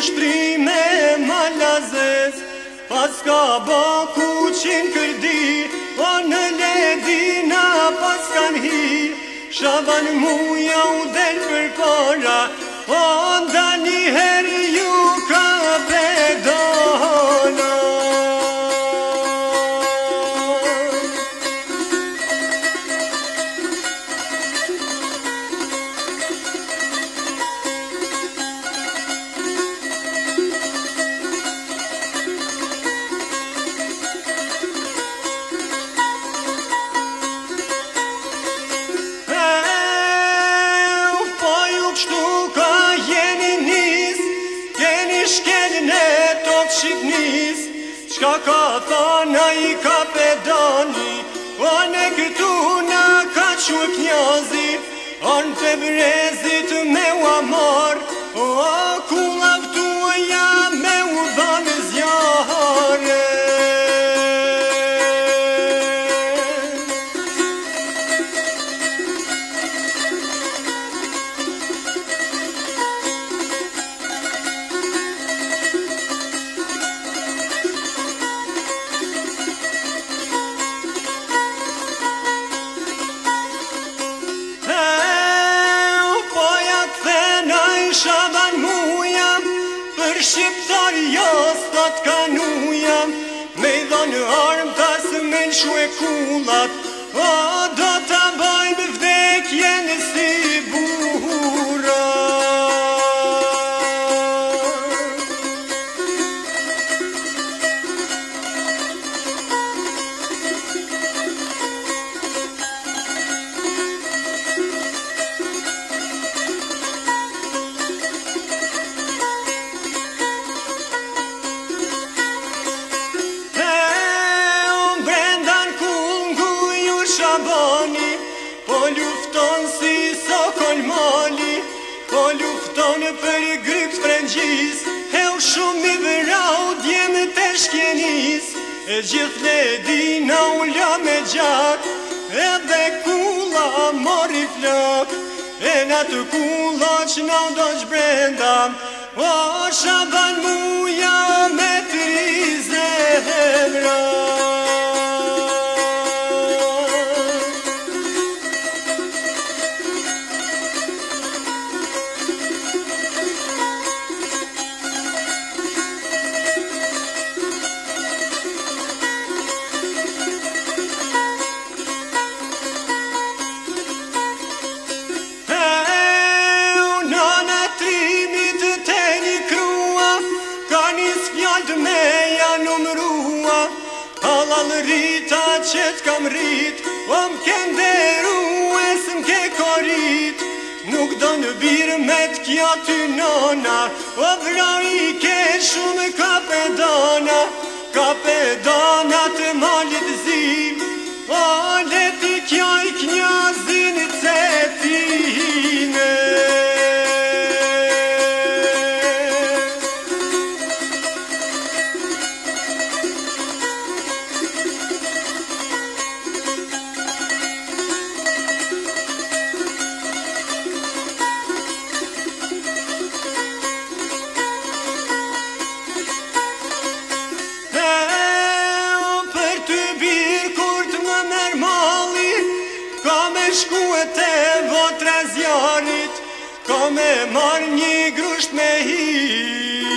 shprime ma lazes Pas ka bo ku qin kërdi O në ledina pas kan hi Shaban mu ja u del për kora O ndani her ju ka ben Shka ka thana i ka pedani Po ne këtu na ka që kjazi Anë të brezit me u kullat ka nuja Me i dhonë armë tasë me në shue kullat A da si sa mali Po lufton për i së frengjis Hel shumë i vërau djemë të shkjenis E gjithë le di na u la me gjak Edhe kula mori flok E nga të kula që në do që brenda O shaban mu Kallë rita që t'kam rrit O m'ke mderu e së m'ke korit Nuk do në birë me t'kja ty nonar O vra i shku e te votra zjarit, Ka me marrë një grusht me hit,